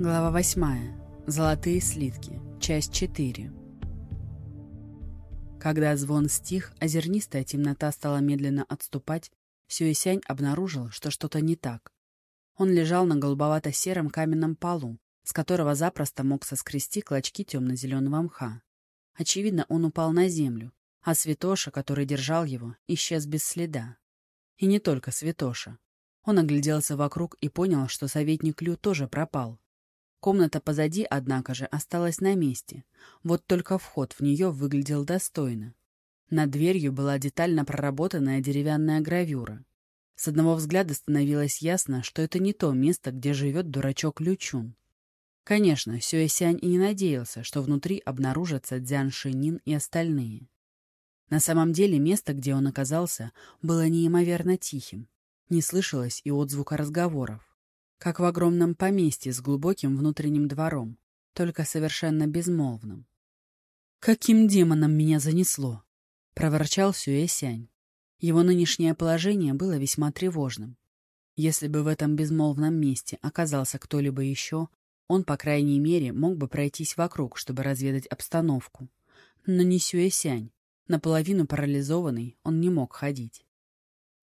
Глава 8. Золотые слитки. Часть 4. Когда звон стих, а зернистая темнота стала медленно отступать, Сюэсянь обнаружил, что что-то не так. Он лежал на голубовато-сером каменном полу, с которого запросто мог соскрести клочки темно-зеленого мха. Очевидно, он упал на землю, а Святоша, который держал его, исчез без следа. И не только Святоша. Он огляделся вокруг и понял, что советник Лю тоже пропал. Комната позади, однако же, осталась на месте. Вот только вход в нее выглядел достойно. Над дверью была детально проработанная деревянная гравюра. С одного взгляда становилось ясно, что это не то место, где живет дурачок Лючун. Конечно, Сюэсянь и не надеялся, что внутри обнаружатся Дзян Шинин и остальные. На самом деле место, где он оказался, было неимоверно тихим. Не слышалось и отзвука разговоров как в огромном поместье с глубоким внутренним двором, только совершенно безмолвным. «Каким демоном меня занесло?» — проворчал Сюэсянь. Его нынешнее положение было весьма тревожным. Если бы в этом безмолвном месте оказался кто-либо еще, он, по крайней мере, мог бы пройтись вокруг, чтобы разведать обстановку. Но не Сюэсянь. Наполовину парализованный, он не мог ходить.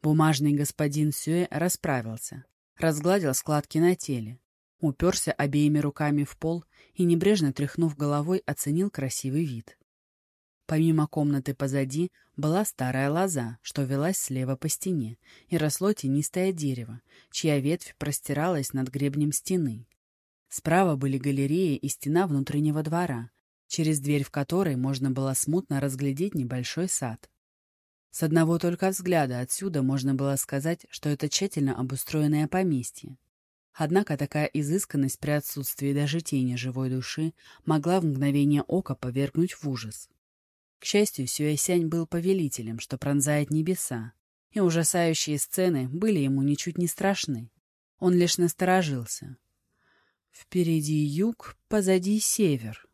Бумажный господин Сюэ расправился, разгладил складки на теле, уперся обеими руками в пол и, небрежно тряхнув головой, оценил красивый вид. Помимо комнаты позади была старая лоза, что велась слева по стене, и росло тенистое дерево, чья ветвь простиралась над гребнем стены. Справа были галереи и стена внутреннего двора, через дверь в которой можно было смутно разглядеть небольшой сад. С одного только взгляда отсюда можно было сказать, что это тщательно обустроенное поместье. Однако такая изысканность при отсутствии даже тени живой души могла в мгновение ока повергнуть в ужас. К счастью, Сюэсянь был повелителем, что пронзает небеса, и ужасающие сцены были ему ничуть не страшны. Он лишь насторожился. Впереди юг, позади север.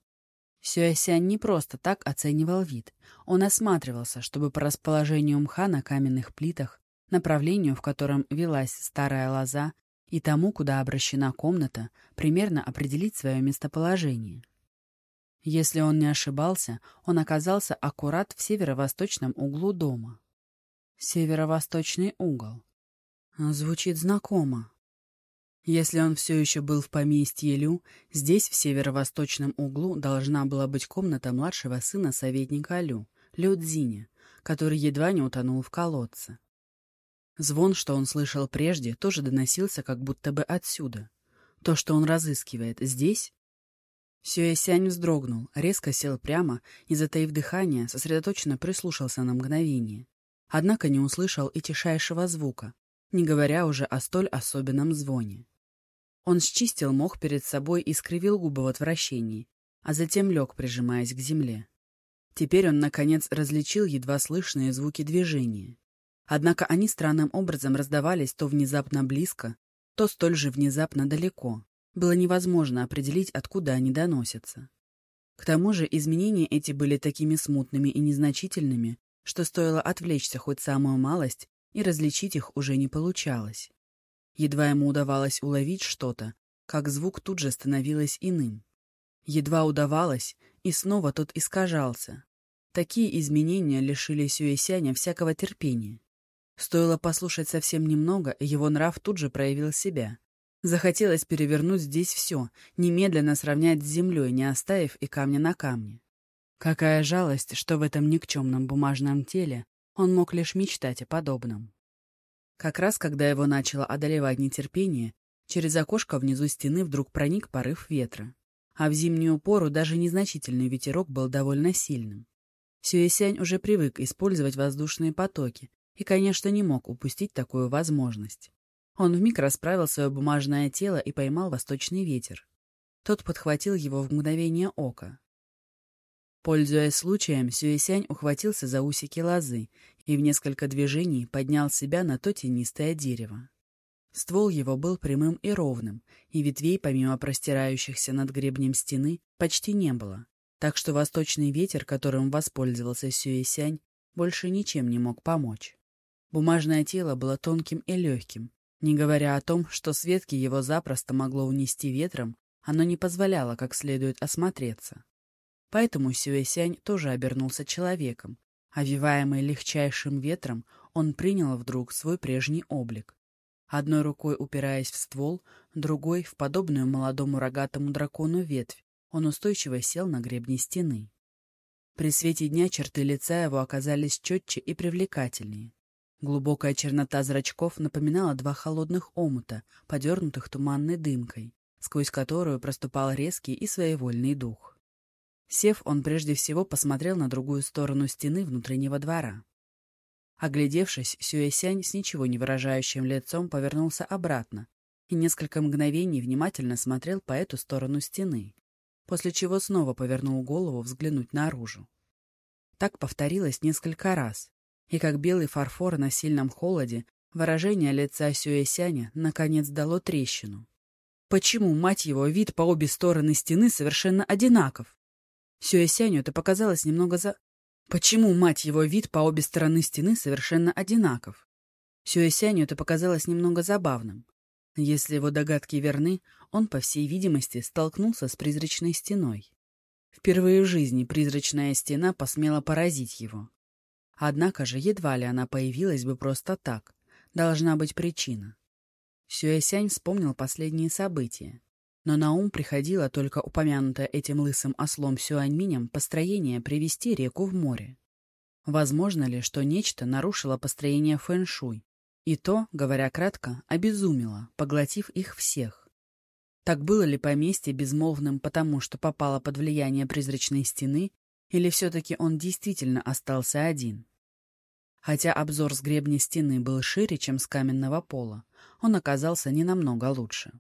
Сюэсянь не просто так оценивал вид. Он осматривался, чтобы по расположению мха на каменных плитах, направлению, в котором велась старая лоза, и тому, куда обращена комната, примерно определить свое местоположение. Если он не ошибался, он оказался аккурат в северо-восточном углу дома. Северо-восточный угол. Звучит знакомо. Если он все еще был в поместье Лю, здесь, в северо-восточном углу, должна была быть комната младшего сына советника Лю, Лю Цзиня, который едва не утонул в колодце. Звон, что он слышал прежде, тоже доносился как будто бы отсюда. То, что он разыскивает, здесь? Сюэсянь вздрогнул, резко сел прямо и, затаив дыхание, сосредоточенно прислушался на мгновение. Однако не услышал и тишайшего звука, не говоря уже о столь особенном звоне. Он счистил мох перед собой и скривил губы в отвращении, а затем лег, прижимаясь к земле. Теперь он, наконец, различил едва слышные звуки движения. Однако они странным образом раздавались то внезапно близко, то столь же внезапно далеко. Было невозможно определить, откуда они доносятся. К тому же изменения эти были такими смутными и незначительными, что стоило отвлечься хоть самую малость, и различить их уже не получалось. Едва ему удавалось уловить что-то, как звук тут же становилось иным. Едва удавалось, и снова тот искажался. Такие изменения лишили Сюэсяня всякого терпения. Стоило послушать совсем немного, его нрав тут же проявил себя. Захотелось перевернуть здесь все, немедленно сравнять с землей, не оставив и камня на камне. Какая жалость, что в этом никчемном бумажном теле он мог лишь мечтать о подобном. Как раз когда его начало одолевать нетерпение, через окошко внизу стены вдруг проник порыв ветра. А в зимнюю пору даже незначительный ветерок был довольно сильным. Сюэсянь уже привык использовать воздушные потоки и, конечно, не мог упустить такую возможность. Он вмиг расправил свое бумажное тело и поймал восточный ветер. Тот подхватил его в мгновение ока. Пользуясь случаем, Сюэсянь ухватился за усики лозы и в несколько движений поднял себя на то тенистое дерево. Ствол его был прямым и ровным, и ветвей, помимо простирающихся над гребнем стены, почти не было, так что восточный ветер, которым воспользовался Сюэсянь, больше ничем не мог помочь. Бумажное тело было тонким и легким, не говоря о том, что с ветки его запросто могло унести ветром Оно не позволяло как следует осмотреться. Поэтому Сюэсянь тоже обернулся человеком. Овиваемый легчайшим ветром, он принял вдруг свой прежний облик. Одной рукой упираясь в ствол, другой — в подобную молодому рогатому дракону ветвь, он устойчиво сел на гребне стены. При свете дня черты лица его оказались четче и привлекательнее. Глубокая чернота зрачков напоминала два холодных омута, подернутых туманной дымкой, сквозь которую проступал резкий и своевольный дух. Сев, он прежде всего посмотрел на другую сторону стены внутреннего двора. Оглядевшись, Сюэсянь с ничего не выражающим лицом повернулся обратно и несколько мгновений внимательно смотрел по эту сторону стены, после чего снова повернул голову взглянуть наружу. Так повторилось несколько раз, и как белый фарфор на сильном холоде, выражение лица Сюэсяня наконец дало трещину. Почему, мать его, вид по обе стороны стены совершенно одинаков? Сюэсяню это показалось немного за... Почему, мать его, вид по обе стороны стены совершенно одинаков? Сюэсяню это показалось немного забавным. Если его догадки верны, он, по всей видимости, столкнулся с призрачной стеной. Впервые в жизни призрачная стена посмела поразить его. Однако же едва ли она появилась бы просто так. Должна быть причина. Сюэсянь вспомнил последние события. Но на ум приходило только упомянутое этим лысым ослом Сюаньминем построение привести реку в море. Возможно ли, что нечто нарушило построение фэн-шуй, и то, говоря кратко, обезумело, поглотив их всех? Так было ли поместье безмолвным потому, что попало под влияние призрачной стены, или все-таки он действительно остался один? Хотя обзор с гребня стены был шире, чем с каменного пола, он оказался не намного лучше.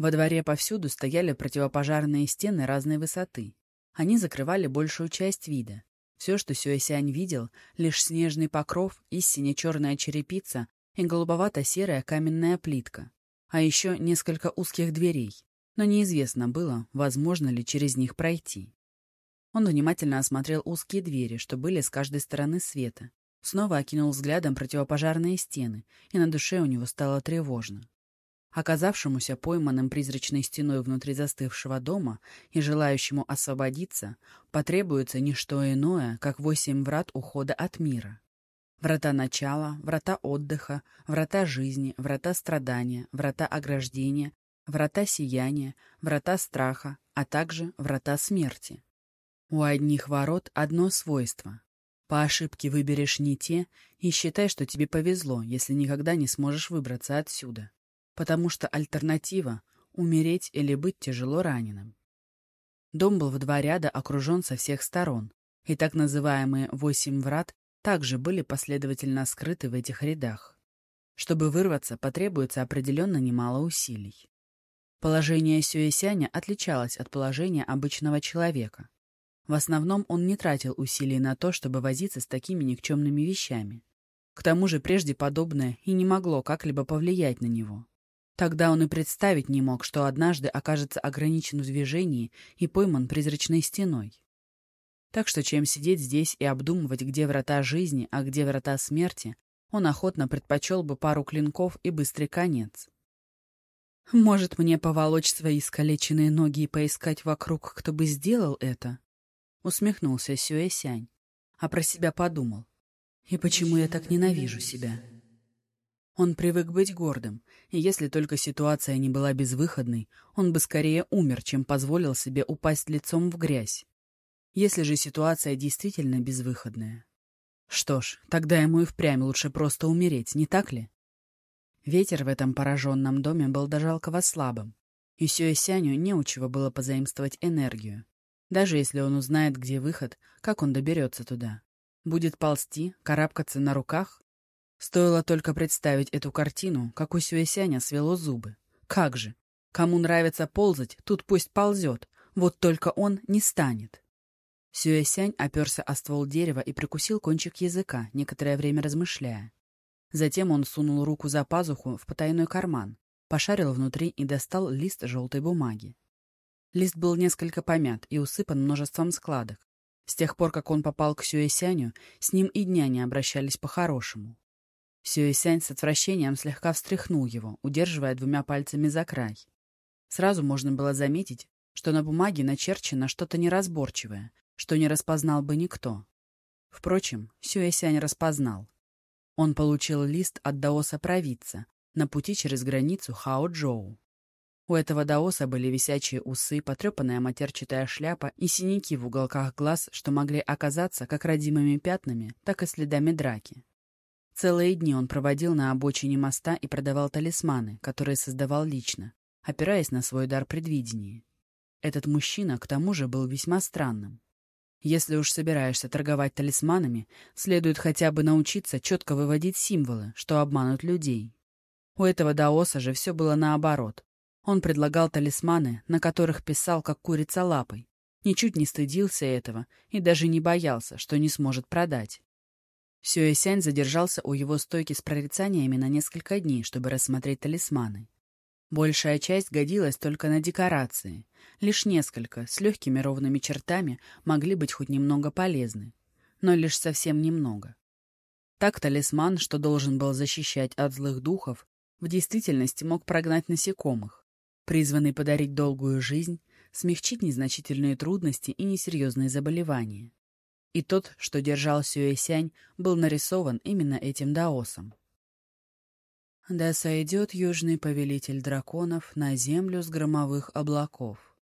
Во дворе повсюду стояли противопожарные стены разной высоты. Они закрывали большую часть вида. Все, что Сюэсянь видел, лишь снежный покров, истинно черная черепица и голубовато-серая каменная плитка. А еще несколько узких дверей, но неизвестно было, возможно ли через них пройти. Он внимательно осмотрел узкие двери, что были с каждой стороны света. Снова окинул взглядом противопожарные стены, и на душе у него стало тревожно. Оказавшемуся пойманным призрачной стеной внутри застывшего дома и желающему освободиться, потребуется не что иное, как восемь врат ухода от мира. Врата начала, врата отдыха, врата жизни, врата страдания, врата ограждения, врата сияния, врата страха, а также врата смерти. У одних ворот одно свойство. По ошибке выберешь не те и считай, что тебе повезло, если никогда не сможешь выбраться отсюда потому что альтернатива — умереть или быть тяжело раненым. Дом был в два ряда окружен со всех сторон, и так называемые «восемь врат» также были последовательно скрыты в этих рядах. Чтобы вырваться, потребуется определенно немало усилий. Положение Сюэсяня отличалось от положения обычного человека. В основном он не тратил усилий на то, чтобы возиться с такими никчемными вещами. К тому же прежде подобное и не могло как-либо повлиять на него. Тогда он и представить не мог, что однажды окажется ограничен в движении и пойман призрачной стеной. Так что чем сидеть здесь и обдумывать, где врата жизни, а где врата смерти, он охотно предпочел бы пару клинков и быстрый конец. «Может, мне поволочь свои искалеченные ноги и поискать вокруг, кто бы сделал это?» — усмехнулся Сюэсянь, а про себя подумал. «И почему я так ненавижу себя?» Он привык быть гордым, и если только ситуация не была безвыходной, он бы скорее умер, чем позволил себе упасть лицом в грязь. Если же ситуация действительно безвыходная. Что ж, тогда ему и впрямь лучше просто умереть, не так ли? Ветер в этом пораженном доме был до жалкого слабым, и Сюэсяню не у чего было позаимствовать энергию. Даже если он узнает, где выход, как он доберется туда. Будет ползти, карабкаться на руках Стоило только представить эту картину, как у Сюэсяня свело зубы. Как же! Кому нравится ползать, тут пусть ползет, вот только он не станет. Сюэсянь оперся о ствол дерева и прикусил кончик языка, некоторое время размышляя. Затем он сунул руку за пазуху в потайной карман, пошарил внутри и достал лист желтой бумаги. Лист был несколько помят и усыпан множеством складок. С тех пор, как он попал к Сюэсяню, с ним и дня не обращались по-хорошему. Сюэсянь с отвращением слегка встряхнул его, удерживая двумя пальцами за край. Сразу можно было заметить, что на бумаге начерчено что-то неразборчивое, что не распознал бы никто. Впрочем, Сюэсянь распознал. Он получил лист от даоса-провидца на пути через границу Хао-Джоу. У этого даоса были висячие усы, потрепанная матерчатая шляпа и синяки в уголках глаз, что могли оказаться как родимыми пятнами, так и следами драки. Целые дни он проводил на обочине моста и продавал талисманы, которые создавал лично, опираясь на свой дар предвидения. Этот мужчина, к тому же, был весьма странным. Если уж собираешься торговать талисманами, следует хотя бы научиться четко выводить символы, что обманут людей. У этого даоса же все было наоборот. Он предлагал талисманы, на которых писал, как курица лапой. Ничуть не стыдился этого и даже не боялся, что не сможет продать. Сюэсянь задержался у его стойки с прорицаниями на несколько дней, чтобы рассмотреть талисманы. Большая часть годилась только на декорации. Лишь несколько, с легкими ровными чертами, могли быть хоть немного полезны. Но лишь совсем немного. Так талисман, что должен был защищать от злых духов, в действительности мог прогнать насекомых призванный подарить долгую жизнь, смягчить незначительные трудности и несерьезные заболевания. И тот, что держал Сюэсянь, был нарисован именно этим даосом. «Да сойдет южный повелитель драконов на землю с громовых облаков».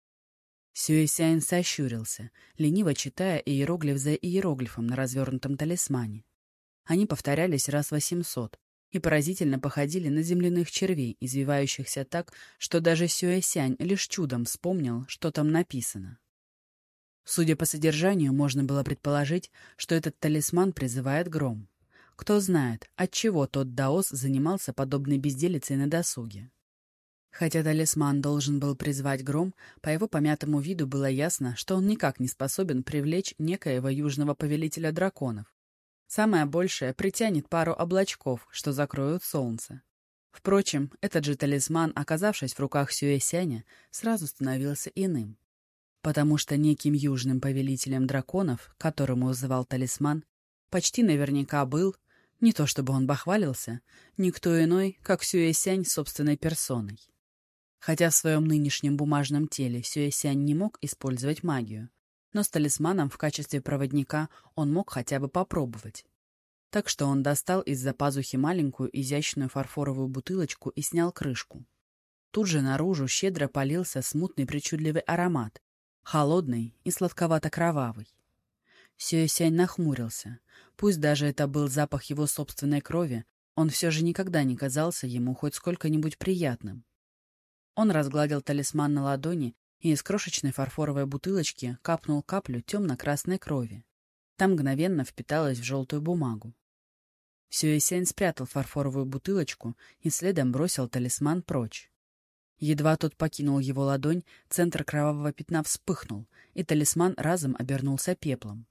Сюэсянь сощурился, лениво читая иероглиф за иероглифом на развернутом талисмане. Они повторялись раз восемьсот, и поразительно походили на земляных червей, извивающихся так, что даже Сюэсянь лишь чудом вспомнил, что там написано. Судя по содержанию, можно было предположить, что этот талисман призывает гром. Кто знает, от чего тот даос занимался подобной безделицей на досуге. Хотя талисман должен был призвать гром, по его помятому виду было ясно, что он никак не способен привлечь некоего южного повелителя драконов, Самое большее притянет пару облачков, что закроют солнце. Впрочем, этот же талисман, оказавшись в руках Сюэсяня, сразу становился иным. Потому что неким южным повелителем драконов, которому вызывал талисман, почти наверняка был, не то чтобы он бахвалился, никто иной, как Сюэсянь собственной персоной. Хотя в своем нынешнем бумажном теле Сюэсянь не мог использовать магию, но с талисманом в качестве проводника он мог хотя бы попробовать. Так что он достал из-за пазухи маленькую изящную фарфоровую бутылочку и снял крышку. Тут же наружу щедро полился смутный причудливый аромат, холодный и сладковато-кровавый. Сюэсянь нахмурился. Пусть даже это был запах его собственной крови, он все же никогда не казался ему хоть сколько-нибудь приятным. Он разгладил талисман на ладони и из крошечной фарфоровой бутылочки капнул каплю темно-красной крови. Там мгновенно впиталась в желтую бумагу. Сюэсянь спрятал фарфоровую бутылочку и следом бросил талисман прочь. Едва тот покинул его ладонь, центр кровавого пятна вспыхнул, и талисман разом обернулся пеплом.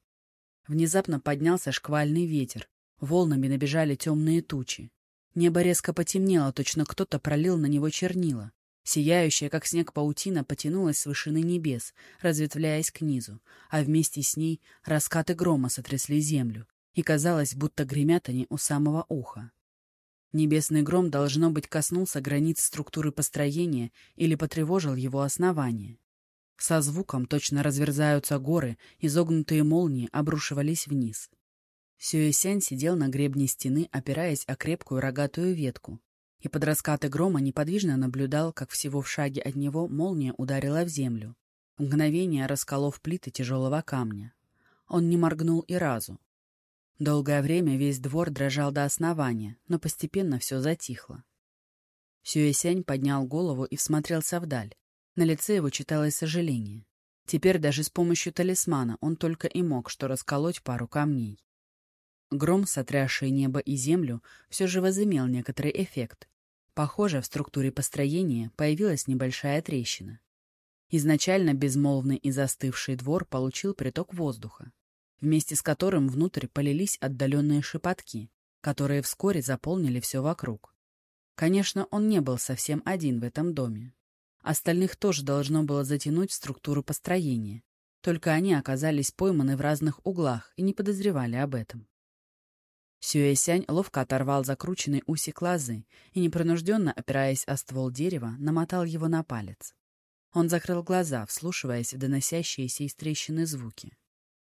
Внезапно поднялся шквальный ветер, волнами набежали темные тучи. Небо резко потемнело, точно кто-то пролил на него чернила. Сияющая, как снег паутина, потянулась с вышины небес, разветвляясь к низу, а вместе с ней раскаты грома сотрясли землю, и казалось, будто гремят они у самого уха. Небесный гром, должно быть, коснулся границ структуры построения или потревожил его основание. Со звуком точно разверзаются горы, изогнутые молнии обрушивались вниз. Сюэсянь сидел на гребне стены, опираясь о крепкую рогатую ветку, и под раскаты грома неподвижно наблюдал, как всего в шаге от него молния ударила в землю, мгновение расколов плиты тяжелого камня. Он не моргнул и разу. Долгое время весь двор дрожал до основания, но постепенно все затихло. Сюэсянь поднял голову и всмотрелся вдаль. На лице его читалось сожаление. Теперь даже с помощью талисмана он только и мог что расколоть пару камней. Гром, сотрясший небо и землю, все же возымел некоторый эффект. Похоже, в структуре построения появилась небольшая трещина. Изначально безмолвный и застывший двор получил приток воздуха, вместе с которым внутрь полились отдаленные шепотки, которые вскоре заполнили все вокруг. Конечно, он не был совсем один в этом доме. Остальных тоже должно было затянуть в структуру построения, только они оказались пойманы в разных углах и не подозревали об этом. Сюэсянь ловко оторвал закрученный усик лозы и, непринужденно опираясь о ствол дерева, намотал его на палец. Он закрыл глаза, вслушиваясь в доносящиеся из трещины звуки.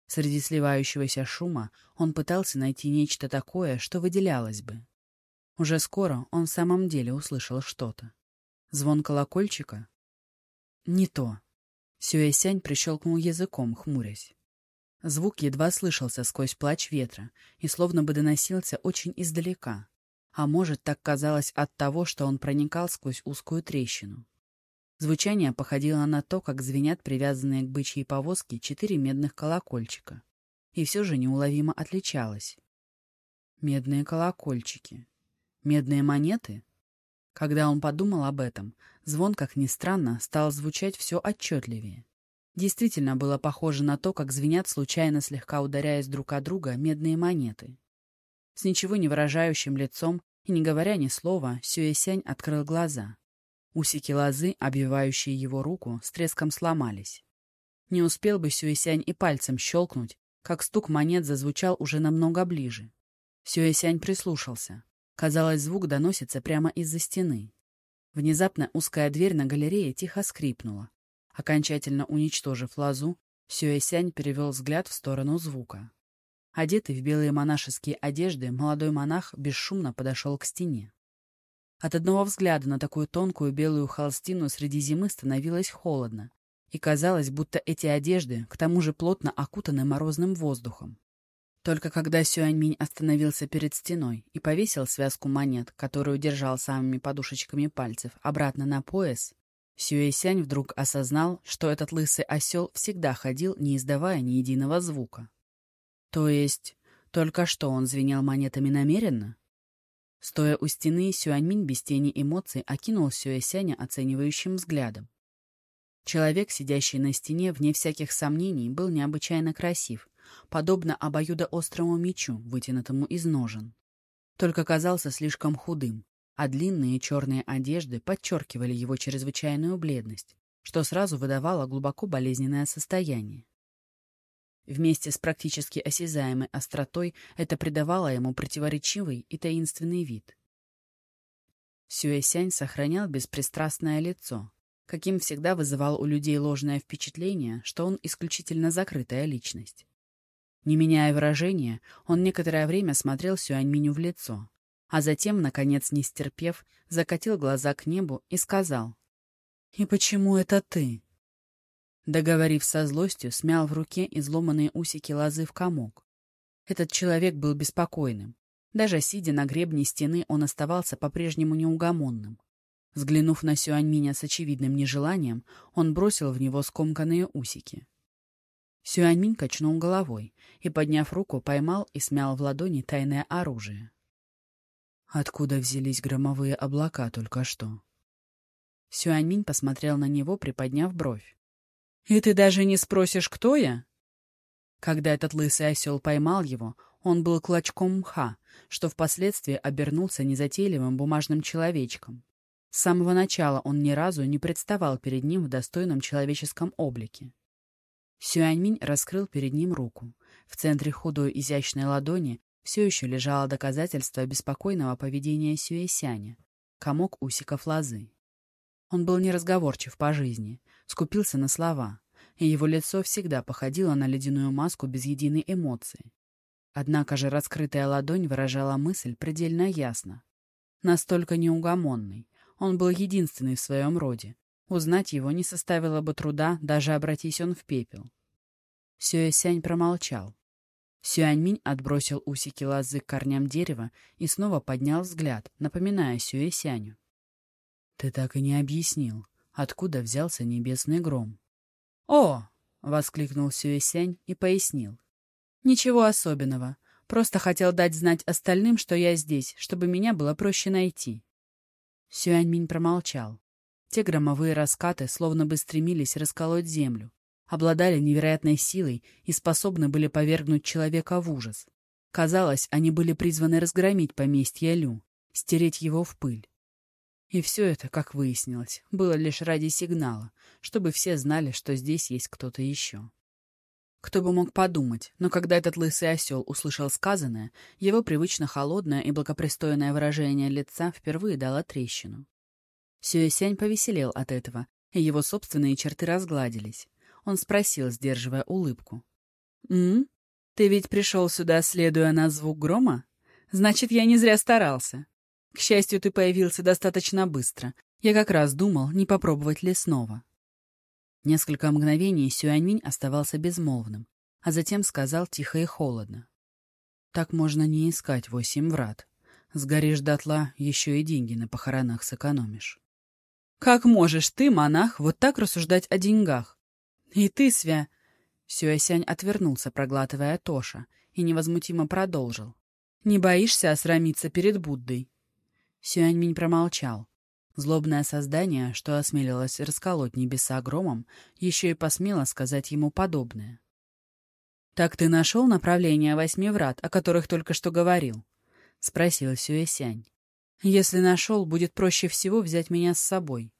Среди сливающегося шума он пытался найти нечто такое, что выделялось бы. Уже скоро он в самом деле услышал что-то. Звон колокольчика? Не то. Сюэсянь прищелкнул языком, хмурясь. Звук едва слышался сквозь плач ветра и словно бы доносился очень издалека. А может, так казалось от того, что он проникал сквозь узкую трещину. Звучание походило на то, как звенят привязанные к бычьей повозке четыре медных колокольчика. И все же неуловимо отличалось. Медные колокольчики. Медные монеты? Когда он подумал об этом, звон, как ни странно, стал звучать все отчетливее. Действительно было похоже на то, как звенят, случайно слегка ударяясь друг о друга, медные монеты. С ничего не выражающим лицом и не говоря ни слова, Сюэсянь открыл глаза. Усики лозы, обвивающие его руку, с треском сломались. Не успел бы Сюэсянь и пальцем щелкнуть, как стук монет зазвучал уже намного ближе. Сюэсянь прислушался. Казалось, звук доносится прямо из-за стены. Внезапно узкая дверь на галерее тихо скрипнула. Окончательно уничтожив лазу, Сюэсянь перевел взгляд в сторону звука. Одетый в белые монашеские одежды, молодой монах бесшумно подошел к стене. От одного взгляда на такую тонкую белую холстину среди зимы становилось холодно, и казалось, будто эти одежды к тому же плотно окутаны морозным воздухом. Только когда Сюаньминь остановился перед стеной и повесил связку монет, которую держал самыми подушечками пальцев, обратно на пояс, Сюэсянь вдруг осознал, что этот лысый осел всегда ходил, не издавая ни единого звука. То есть, только что он звенел монетами намеренно? Стоя у стены, Сюаньминь без тени эмоций окинул Сюэсяня оценивающим взглядом. Человек, сидящий на стене, вне всяких сомнений, был необычайно красив, подобно обоюдоострому мечу, вытянутому из ножен. Только казался слишком худым, а длинные черные одежды подчеркивали его чрезвычайную бледность, что сразу выдавало глубоко болезненное состояние. Вместе с практически осязаемой остротой это придавало ему противоречивый и таинственный вид. Сюэсянь сохранял беспристрастное лицо, каким всегда вызывал у людей ложное впечатление, что он исключительно закрытая личность. Не меняя выражения, он некоторое время смотрел Сюаньминю в лицо, а затем, наконец не стерпев, закатил глаза к небу и сказал. «И почему это ты?» Договорив со злостью, смял в руке изломанные усики лозы в комок. Этот человек был беспокойным. Даже сидя на гребне стены, он оставался по-прежнему неугомонным. Взглянув на Сюаньминя с очевидным нежеланием, он бросил в него скомканные усики. Сюаньминь качнул головой и, подняв руку, поймал и смял в ладони тайное оружие. Откуда взялись громовые облака только что? Сюаньминь посмотрел на него, приподняв бровь. «И ты даже не спросишь, кто я?» Когда этот лысый осел поймал его, он был клочком мха, что впоследствии обернулся незатейливым бумажным человечком. С самого начала он ни разу не представал перед ним в достойном человеческом облике. Сюаньминь раскрыл перед ним руку. В центре худой изящной ладони все еще лежало доказательство беспокойного поведения Сюэсяня — комок усиков лозы. Он был неразговорчив по жизни, скупился на слова, и его лицо всегда походило на ледяную маску без единой эмоции. Однако же раскрытая ладонь выражала мысль предельно ясно. Настолько неугомонный, он был единственный в своем роде, Узнать его не составило бы труда, даже обратись он в пепел. Сюэсянь промолчал. Сюаньминь отбросил усики лозы к корням дерева и снова поднял взгляд, напоминая Сюэсяню. — Ты так и не объяснил, откуда взялся небесный гром. — О! — воскликнул Сюэсянь и пояснил. — Ничего особенного. Просто хотел дать знать остальным, что я здесь, чтобы меня было проще найти. Сюаньминь промолчал. Те громовые раскаты словно бы стремились расколоть землю, обладали невероятной силой и способны были повергнуть человека в ужас. Казалось, они были призваны разгромить поместье Лю, стереть его в пыль. И все это, как выяснилось, было лишь ради сигнала, чтобы все знали, что здесь есть кто-то еще. Кто бы мог подумать, но когда этот лысый осел услышал сказанное, его привычно холодное и благопристойное выражение лица впервые дало трещину. Сюэсянь повеселел от этого и его собственные черты разгладились. Он спросил, сдерживая улыбку. «М? Ты ведь пришел сюда, следуя на звук грома? Значит, я не зря старался. К счастью, ты появился достаточно быстро. Я как раз думал, не попробовать ли снова». Несколько мгновений Сюаньминь оставался безмолвным, а затем сказал тихо и холодно. «Так можно не искать восемь врат. Сгоришь дотла, еще и деньги на похоронах сэкономишь». «Как можешь ты, монах, вот так рассуждать о деньгах? И ты, Свя...» Сюэсянь отвернулся, проглатывая Тоша, и невозмутимо продолжил. «Не боишься осрамиться перед Буддой?» Сюаньминь промолчал. Злобное создание, что осмелилось расколоть небеса громом, еще и посмело сказать ему подобное. «Так ты нашел направление восьми врат, о которых только что говорил?» — спросил Сюэсянь. «Если нашел, будет проще всего взять меня с собой.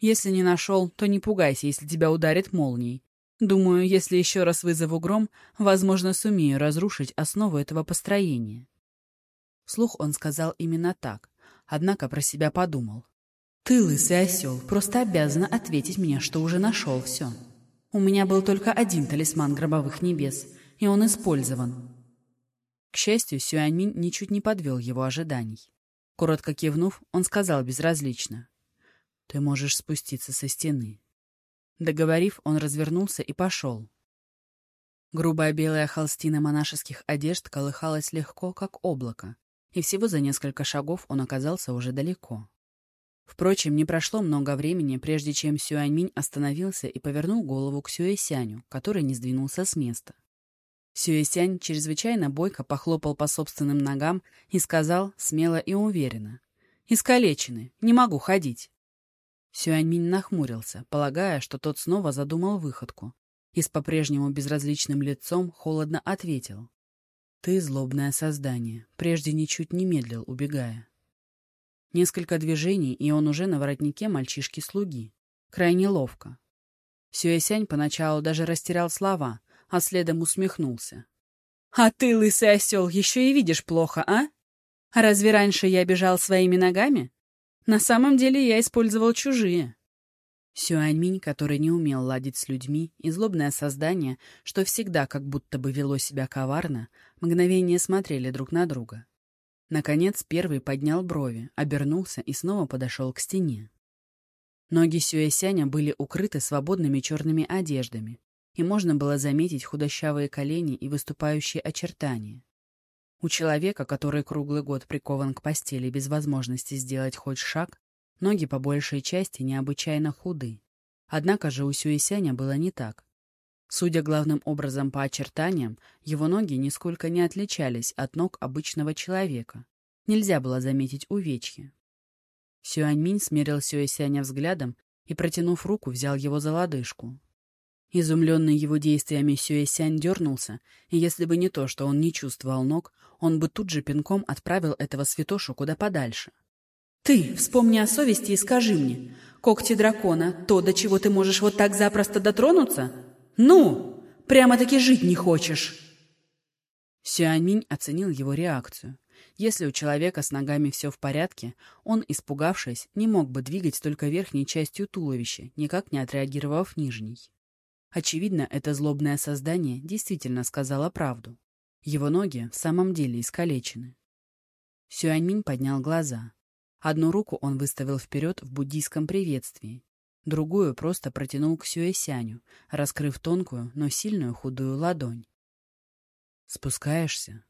Если не нашел, то не пугайся, если тебя ударит молнией. Думаю, если еще раз вызову гром, возможно, сумею разрушить основу этого построения». Вслух он сказал именно так, однако про себя подумал. «Ты, лысый осел, просто обязана ответить мне, что уже нашел все. У меня был только один талисман гробовых небес, и он использован». К счастью, Сюаньминь ничуть не подвел его ожиданий. Коротко кивнув, он сказал безразлично. «Ты можешь спуститься со стены». Договорив, он развернулся и пошел. Грубая белая холстина монашеских одежд колыхалась легко, как облако, и всего за несколько шагов он оказался уже далеко. Впрочем, не прошло много времени, прежде чем Сюаньминь остановился и повернул голову к Сюэсяню, который не сдвинулся с места. Сюэсянь чрезвычайно бойко похлопал по собственным ногам и сказал смело и уверенно. «Искалечены, не могу ходить». Сюаньминь нахмурился, полагая, что тот снова задумал выходку, и с по-прежнему безразличным лицом холодно ответил. «Ты злобное создание, прежде ничуть не медлил, убегая». Несколько движений, и он уже на воротнике мальчишки-слуги. Крайне ловко. Сюэсянь поначалу даже растерял слова, а следом усмехнулся. «А ты, лысый осел, еще и видишь плохо, а? Разве раньше я бежал своими ногами? На самом деле я использовал чужие». Сюаньминь, который не умел ладить с людьми, и злобное создание, что всегда как будто бы вело себя коварно, мгновение смотрели друг на друга. Наконец первый поднял брови, обернулся и снова подошел к стене. Ноги Сюэсяня были укрыты свободными черными одеждами, и можно было заметить худощавые колени и выступающие очертания. У человека, который круглый год прикован к постели без возможности сделать хоть шаг, ноги по большей части необычайно худы. Однако же у Сюэсяня было не так. Судя главным образом по очертаниям, его ноги нисколько не отличались от ног обычного человека. Нельзя было заметить увечья. Сюаньминь смерил Сюэсяня взглядом и, протянув руку, взял его за лодыжку. Изумленный его действиями Сюэсянь дернулся, и если бы не то, что он не чувствовал ног, он бы тут же пинком отправил этого святошу куда подальше. «Ты, вспомни о совести и скажи мне, когти дракона — то, до чего ты можешь вот так запросто дотронуться?» «Ну, прямо-таки жить не хочешь!» Сюаньминь оценил его реакцию. Если у человека с ногами все в порядке, он, испугавшись, не мог бы двигать только верхней частью туловища, никак не отреагировав нижней. Очевидно, это злобное создание действительно сказало правду. Его ноги в самом деле искалечены. Сюаньминь поднял глаза. Одну руку он выставил вперед в буддийском приветствии, Другую просто протянул к Сюэсяню, раскрыв тонкую, но сильную худую ладонь. «Спускаешься?»